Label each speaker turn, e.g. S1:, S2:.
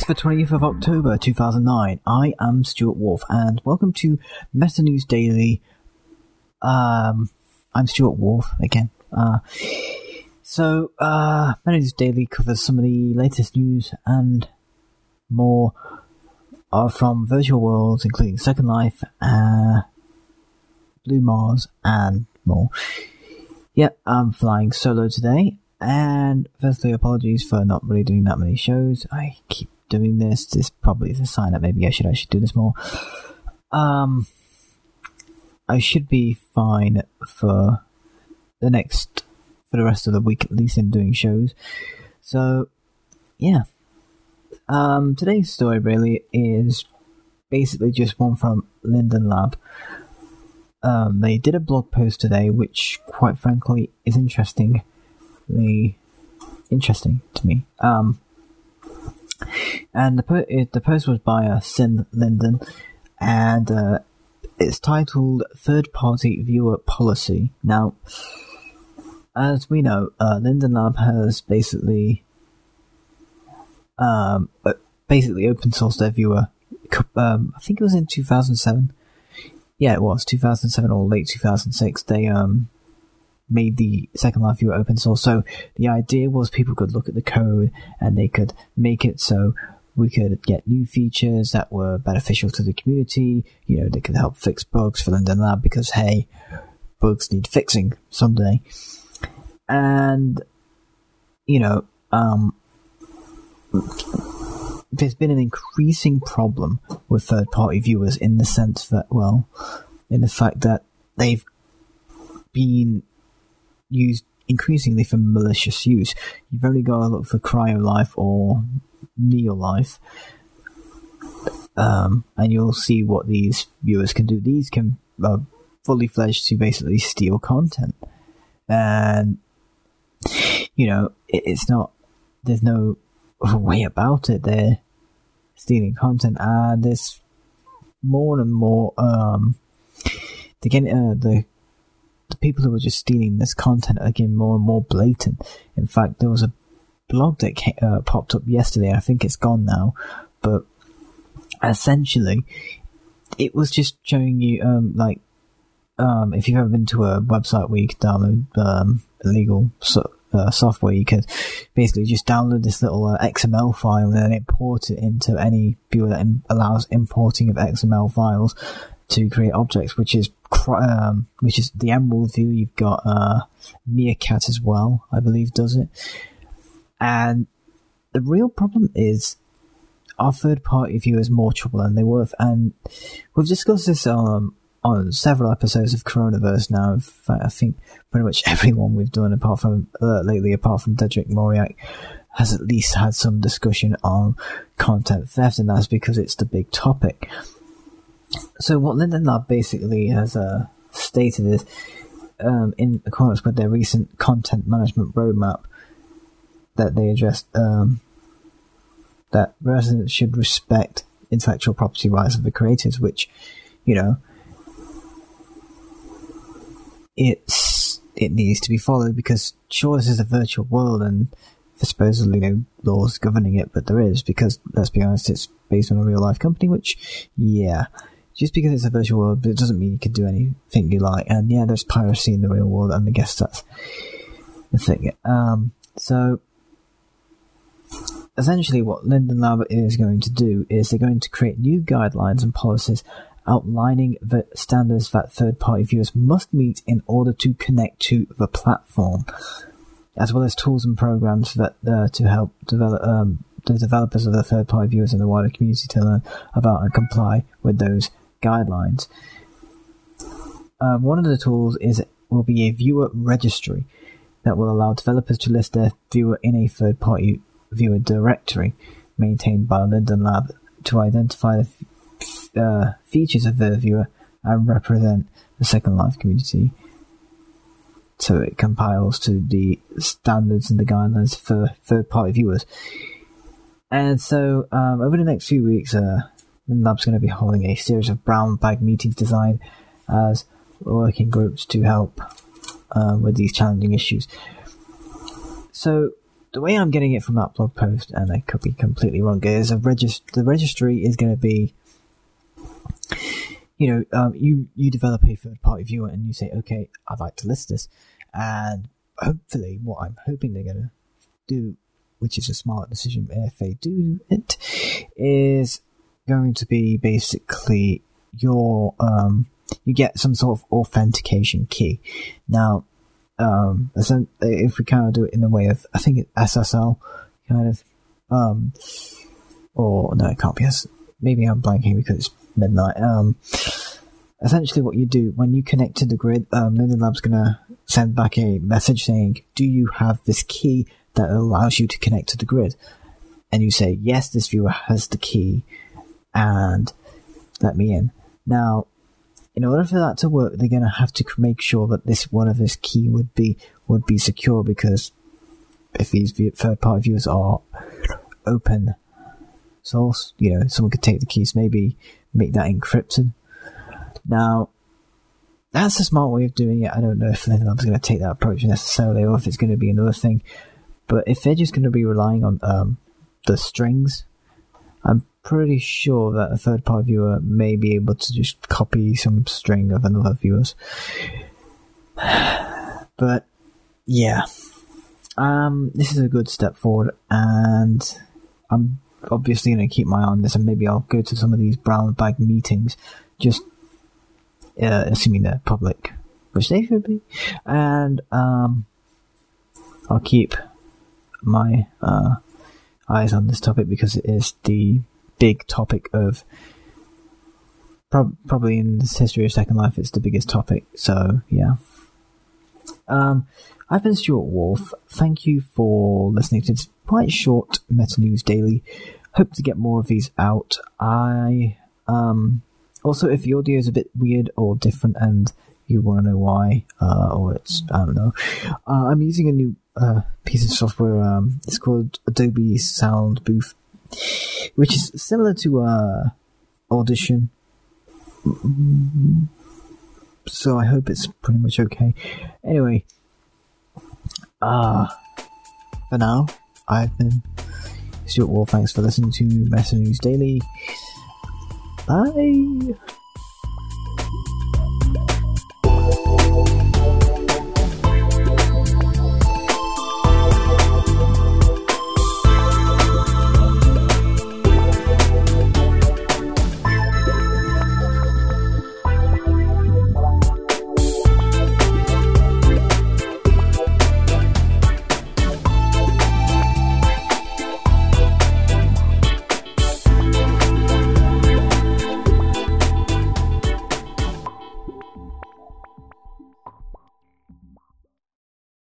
S1: It's the 20th of October 2009. I am Stuart Wolf and welcome to Meta News Daily. Um, I'm Stuart Wolf again. Uh, so, uh, Meta News Daily covers some of the latest news and more uh, from virtual worlds, including Second Life, uh, Blue Mars, and more. Yep, I'm flying solo today, and firstly, apologies for not really doing that many shows. I keep doing this. This probably is a sign that maybe I should actually do this more. Um, I should be fine for the next, for the rest of the week at least in doing shows. So, yeah. Um, today's story really is basically just one from Linden Lab. Um, they did a blog post today, which, quite frankly, is interestingly interesting to me. Um, and the po- it, the post was by uh, Sin Linden, and uh, it's titled "Third Party Viewer Policy." Now, as we know, uh, Linden Lab has basically um, basically open sourced their viewer. Um, I think it was in 2007. Yeah, it was 2007 or late 2006. They um made the Second Life viewer open source. So the idea was people could look at the code and they could make it so we could get new features that were beneficial to the community. You know, they could help fix bugs for Linden Lab because hey, bugs need fixing someday. And you know, um, there's been an increasing problem with third party viewers in the sense that, well, in the fact that they've been used increasingly for malicious use. You've only got to look for CryoLife or Neolife, um, and you'll see what these viewers can do. These can uh, fully fledged to basically steal content, and you know it, it's not. There's no way about it. They're stealing content, and there's more and more. Um, they get uh, the people who are just stealing this content are getting more and more blatant. In fact, there was a blog that came, uh, popped up yesterday. I think it's gone now, but essentially, it was just showing you um, like um, if you've ever been to a website where you can download um, illegal so- uh, software, you could basically just download this little uh, XML file and then import it into any viewer that allows importing of XML files to create objects, which is um, which is the Emerald view. You've got uh, Meerkat as well, I believe, does it. And the real problem is our third party viewers more trouble than they worth. And we've discussed this um, on several episodes of Coronaverse now. In fact, I think pretty much everyone we've done, apart from uh, lately, apart from Dedrick Moriak, has at least had some discussion on content theft, and that's because it's the big topic. So what Linden Lab basically has uh, stated is, um, in accordance with their recent content management roadmap, that they addressed um, that residents should respect intellectual property rights of the creators, which, you know, it's it needs to be followed because sure this is a virtual world and there's supposedly no laws governing it, but there is because let's be honest, it's based on a real life company, which yeah. Just because it's a virtual world, it doesn't mean you can do anything you like. And yeah, there's piracy in the real world, and I guess that's the thing. Um, so essentially what Linden Lab is going to do is they're going to create new guidelines and policies outlining the standards that third-party viewers must meet in order to connect to the platform, as well as tools and programs that uh, to help develop um, the developers of the third-party viewers and the wider community to learn about and comply with those guidelines. Um, one of the tools is will be a viewer registry that will allow developers to list their viewer in a third-party viewer directory maintained by Linden Lab to identify the f- uh, features of the viewer and represent the Second Life community. So it compiles to the standards and the guidelines for third-party viewers. And so um, over the next few weeks, uh, Lab's going to be holding a series of brown bag meetings designed as working groups to help uh, with these challenging issues. So the way I'm getting it from that blog post, and I could be completely wrong, is a regist- the registry is going to be, you know, um, you you develop a third party viewer and you say, okay, I'd like to list this, and hopefully, what I'm hoping they're going to do, which is a smart decision if they do it, is going to be basically your um, you get some sort of authentication key. Now, um, if we kind of do it in the way of, I think SSL, kind of, um, or no, it can't be. Maybe I'm blanking because it's midnight. Um, essentially, what you do when you connect to the grid, um, Lab's gonna send back a message saying, "Do you have this key that allows you to connect to the grid?" And you say, "Yes, this viewer has the key, and let me in." Now, in order for that to work, they're going to have to make sure that this one of this key would be would be secure because if these third party viewers are open source, you know, someone could take the keys, maybe make that encrypted. Now, that's a smart way of doing it. I don't know if Linux going to take that approach necessarily, or if it's going to be another thing. But if they're just going to be relying on um, the strings, I'm pretty sure that a third party viewer may be able to just copy some string of another viewer's. But yeah, um, this is a good step forward, and I'm obviously going to keep my eye on this, and maybe I'll go to some of these brown bag meetings, just uh, assuming they're public, which they should be, and um, I'll keep my uh, eyes on this topic because it is the big topic of prob- probably in the history of Second Life, it's the biggest topic. So yeah. Um, I've been Stuart Wolf. Thank you for listening to this quite short Meta News Daily. Hope to get more of these out. I um, also, if the audio is a bit weird or different and you want to know why, uh, or it's I don't know, uh, I'm using a new uh, piece of software. Um, it's called Adobe Soundbooth which is similar to uh, Audition. So I hope it's pretty much okay. Anyway, uh, for now, I've been Stuart Wolf. Thanks for listening to Meta News Daily. Bye.